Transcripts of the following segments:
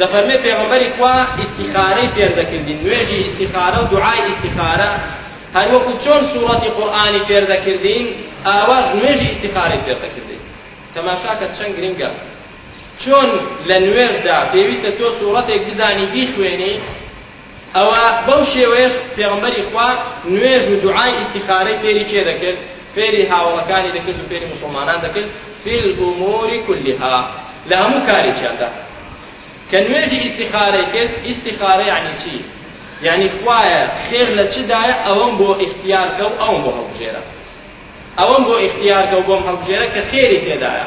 دەفەرمێ پێغەمبەری خوا ئیستیخارەی فێر دەکردین نوێژی ئیستیخارە و دوعای ئیستیخارە هەروەکو چۆن سوڕەتی قورئانی فێر دەکردین ئاواش نوێژی ئیستیخارەی فێر دەکردین تەماشاکە چەند گرنگە چۆن لە نوێژدا پێویستە تۆ سوڕەتێک بزانی بیخوێنی ئەوە بەو شێوەیەش پێغەمبەری خوا نوێژ و دوعای ئیستیخارەی فێری کێ دەکرد؟ فێری هاوەڵەکانی دەکرد و فێری موسڵمانان دەکرد، فی الامور کلها، لە هەموو کارێکیاندا. کە نوێژی ئیستیخارەی کرد، ئیستیخارە یەعنی چی؟ یەعنی خوایە خێر لە چ دایە ئەوەم بۆ ئیختیار کە و ئەوم بۆ هەڵبژێرە. ئەوەم بۆ ئیختیار کە و بۆم هەڵبژێرە کە خێری تێدایە.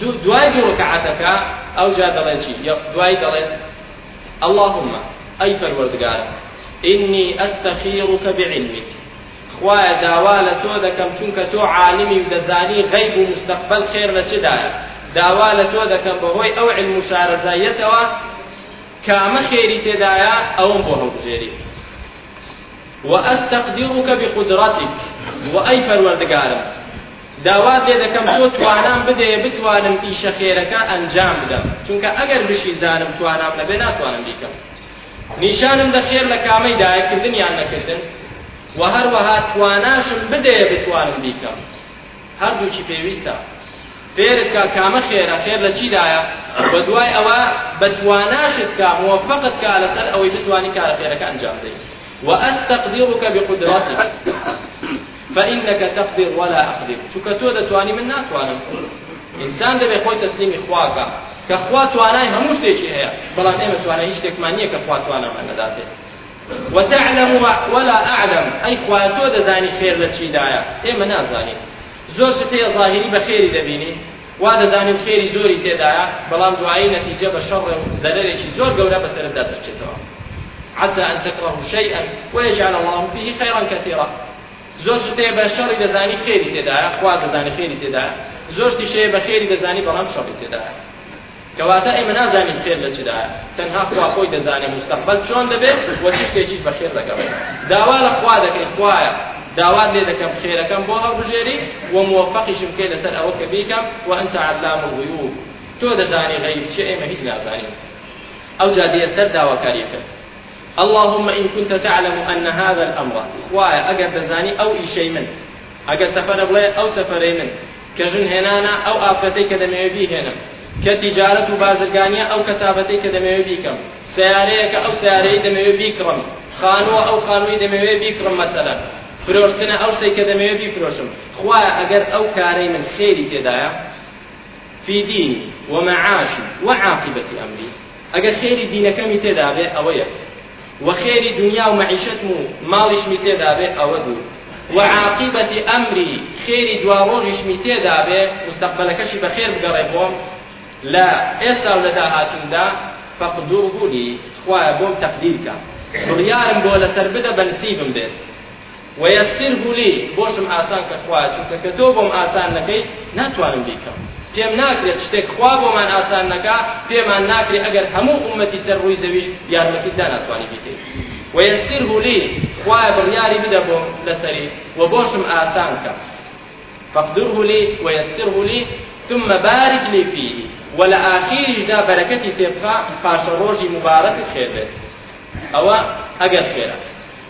دوو دوای دوو ڕکەعەتەکە ئەوجا دەڵێ چی دوای دەڵێ اللهم ئەی پەروەردگارم انی استخیرک بعلمک خوایە داوا لە تۆ دەکەم چونکە تۆ عالمی و دەزانی غیب و مستقبل خێر لە چدایە داوا لە تۆ دەکەم بەهۆی ئەو علم و شارەزایەتەوە کە ئەمە خێری تێدایە ئەوم بۆ هەڵبژێری وأستقدرك بقدرتك وأي فروردگارم داوات لێ دەکەم تۆ توانام بدەیە بتوانم ئیشە خێرەکە ئەنجام بدەم، چونکە ئەگەر بشیزانم توانام نەبێ ناتوانم بیکەم. نیشانم دە خێر لە کامەیدایە کردن یان نەکردن و هەروەها تواناشم بدەیە بتوانم بیکەم. هەردووکی پێویستە. فێرت کا کامە خێرە، خێر لە چیدایە و دوای ئەوە بە تواناشت کا موفقت کا لەسەر ئەوەی بتوانی کارە خێرەکە ئەنجام بدەی. وأستقدرك بقدرتك فانک تقدر ولا اقدر چونکە تۆ دەتوانی من ناتوانم ئینسان دەبێ خۆی تەسلیمی خواکە کە خوا توانای هەموو شتێکی هەیە بەڵام ئێمە توانای هیچ شتێکمان نییە کە خوا توانامان نەداتێت وتعلم ولا اعلم ئەی خوا تۆ دەزانی خێر لە چیدایە ئێمە نازانین زۆر شتەیە ظاهری بە خێری دەبینین وا دەزانین خێری زۆری تێدایە، بەڵام دوایی نەتیجە بە شەڕ و زەرەرێکی زۆر گەورە بەسەرتدا دەرچێتەوە، عەسا ئەن تەکرەهو شەیئا ویجعل اللە فیه خیرا کثیرا، زۆر شت هەیە بە شەڕی دەزانی خێری تێدایە، خوا دەزانێت خێری تێدایە، زۆر شتیش هەیە بە خێری دەزانی بەڵام شەڕی تێدایە. کەواتە ئێمە نازانین خێر لە چدایە، تەنها خوا خۆی دەزانێت موستەقبەل چۆن دەبێت و چ شتێکیش بە خێر دەگەڕێت. داوا لە خوا دەکەین، خوایە داوات لێ دەکەم خێرەکەم بۆ هەڵبژێری و موەفەقیشم بکەی لەسەر ئەوە کە بیکەم، وانت علام الغیوب، تۆ دەزانی غەیب چیە ئێمە هیچ نازانین. ئەوجا دێرتەر داواکاری کرد، اللهم ان کنت تعلم ان هذا الامر، خوایە ئەگەر دەزانی ئەو ئیشەی من، ئەگەر سەفەرە بڵێ ئەو سەفەرەی من. کە ژن هێنانە ئەو ئافرەتەی کە دەمەوێ بیهێنم. کە تیجارەت و بازرگانییە ئەو کەسابەتەی کە دەمەوێ بیکەم. سەیارەیەکە ئەو سەیارەیەی دەمەوێ بیکڕم. خانووە ئەو خانووەی دەمەوێ بیکڕم مەسەلەن. فرۆشتنە ئەو شتەی کە دەمەوێ بیفرۆشم. خوایە ئەگەر ئەو کارەی من خێری تێدایە فی دینی ومعاشی وعاقبەتی ئەمری. ئەگەر خێری دینەکەمی تێدابێ ئەوە یەک وە خێری دونیا و مەعیشەتم و ماڵیشمی تێدابێ ئەوە دوو وە عاقیبەتی ئەمری خێری دواڕۆژیشمی تێدابێ مستەقبەلەکەشی بە خێر بگەڕێ بۆم لە ئێستا و لە داهاتوومدا فەقدووهولی، تخوایە بۆم تەقدیرکە بڕیارم بۆ لەسەر بدە بە نسیبم بێت. ویسره لی، بۆشم ئاسان کە خوایە، چونکە کە تۆ بۆم ئاسان نەکەیت ناتوانم بیکەم، پێم ناکرێت شتێک خوا بۆمان ئاسان نەکا پێمان ناکرێ ئەگەر هەموو ئوممەتی سەر ڕووی زەویش یارمەتیت دا ناتوانی بیکەیت ویسره لی، خوایە بڕیاری بدە بۆم لەسەری و بۆشم ئاسان کە فاقدره لی ویسره لی ثم بارک لی فیه و لە ئاخیریشدا بەرەکەتی تێبخە پاشە ڕۆژی موبارەکت خێر بێت ئەوە ئەگەر خێرە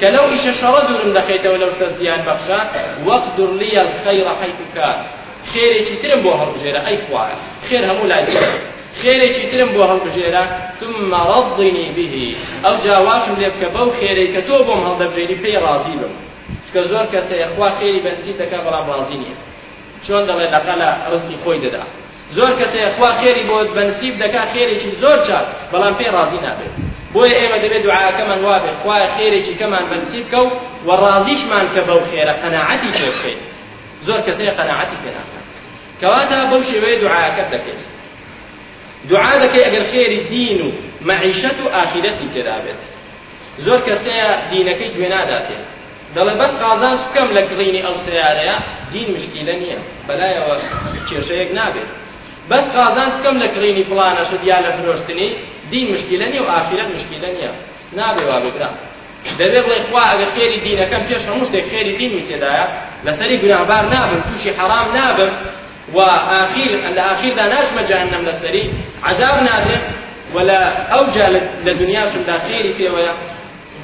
کە لەو ئیشە شەڕە دوورم دەخەیتەوە لەو سەر زیان بەخشە وەق دورلی الخیرە حیث کان خێرێکی ترم بۆ هەڵبژێرە ئەی خوایە خێر هەموو لای خێرێکی ترم بۆ هەڵبژێرە ثم رضنی به ئەو جاواشم لێ بکە بەو خێرەی کە تۆ بۆم هەڵدەبژێری پێی ڕازی بم چکە زۆر کەسەیە خوا خێری بەنسیب دەکا بەڵام ڕازی نییە چۆن دەڵێ لەقەلە ڕزقی خۆی دەدا زۆر کەس هەیە خوا خێری بۆ بەنسیب دەکات خێرێکی زۆر چاک بەڵام پێی ڕازی نابێت بۆیە ئێمە دەبێت دوعاکەمان وابێت خوایە خێرێکی کەمان بەنسیب کە و و ڕازیشمان کە بەو خێرە قەناعەتی پێ بکەیت زۆر کەس هەیە قەناعەتی پێ ناکات کەواتە بەو شێوەیە دوعاکەت دەکەیت دوعا دەکەی ئەگەر خێری دین و مەعیشەت و ئاخیرەتی تێدا بێت زۆر کەسەیە دینەکەی گوێ ناداتێت دەڵێ بەس قازانج بکەم لە کڕینی ئەو سەیارەیە دین مشکیلە نیە بەلایەوە کێشەیەک نابێت بەس قازانج بکەم لە کڕینی فڵانە شت یا لە فرۆشتنی دین مشکیلە نیە و ئاخیرەت مشکیلە نیە نابێ وابێ برا دەبێ بڵێ خوا ئەگەر خێری دینەکەم پێش هەموو شتێک خێری دینی تێدایە لەسەری گوناهبار نابم تووشی حەرام نابم و ئاخیر لە ئاخیردا ناچمە جەهەنەم لەسەری عەذاب نادرێم ولا ئەو جا لە دنیاشمدا خێری پێوەیە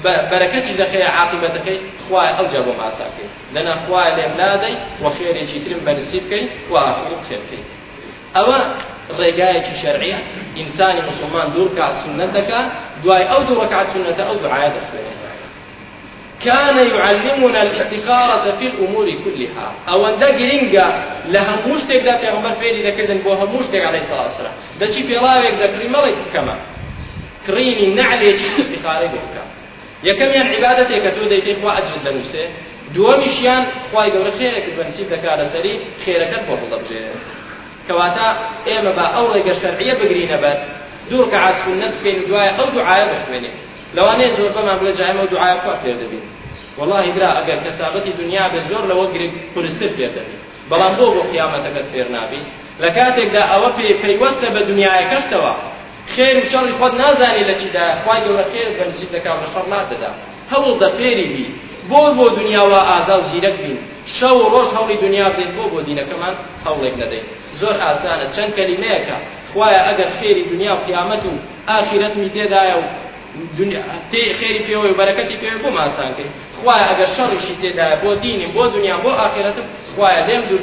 بە بەرەکەتی دەکەیە عاقیبەتەکەی خوایە ئەوجا بۆم ئاسا کەی دەنا خوایە لێم لادەی و خێرێکی ترم بەنسیب کەی و ئاخری بخێر بکەی ئەوە ڕێگایەکی شەرعیە ئینسانی مسلمان دوو ڕکعەت سوننەت دەکا دوای ئەو دوو ڕکعەت سوننەتە ئەو دوعایە دەخوێنێت كان يعلمنا الاستخارة في الأمور كلها ئەوەندە گرنگە لە هەموو شتێکدا پێغمبەر فێری دەکردن بۆ هەموو شتێک عليه الصلاة والسلام دەچی پێڵاوێک دەکڕی مەڵێک بکەمە کڕینی نەعلێکی سیقارەی بۆ بکە یەکەمیان عیبادەتێکە تۆ دەیکەی خوا ئەجرت دەنووسێ دووەمیشیان خوای گەورە خێرێکت بەنسیب دەکا لەسەری خێرەکەت بۆ هەڵدەبژێرێ کەواتە ئێمە با ئەو ڕێگە شەرعیە بگرینە بەر دوو ڕکعات سونەت بکەین دوایە ئەو دوعایە بخوێنین لەوانەیە زۆر بەمان بڵێ جایمە و دوعایە خوا فێر دەبین والله برا ئەگەر کەسابەتی دنیا بە زۆر لەوە گرنگ قورستر فێر دەبین بەڵام بۆ بۆ قیامەتەکەت فێر نابی لە کاتێکدا ئەوە پێ پەیوەستە بە دنیایەکەشتەوە خێر و شەڕی خۆت نازانی لە چیدایە خوای گەورە خێرت بە نسیب دەکا و لە شەڕ لات دەدا هەوڵدە فێری بی بۆ بۆ دنیا وا ئازا و زیرەک بین شەو و ڕۆژ هەوڵی دنیا بدەین بۆ بۆ دینەکەمان هەوڵێک نەدەین زۆر ئاسانە چەند کەلیمەیەکە خوایە ئەگەر خێری دنیا و قیامەت و ئاخیرەتمی تێدایە و خێری پێوەی و بەرەکەتی پێوەی بۆم ئاسان کرد خوایە ئەگەر شەڕیشی تێدایە بۆ دینیم بۆ دنیا بۆ ئاخیرەتم خوایە لێم دوور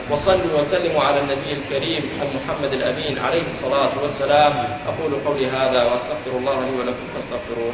وصلوا وسلموا على النبي الكريم محمد الأمين عليه الصلاة والسلام أقول قولي هذا وأستغفر الله لي ولكم فاستغفروه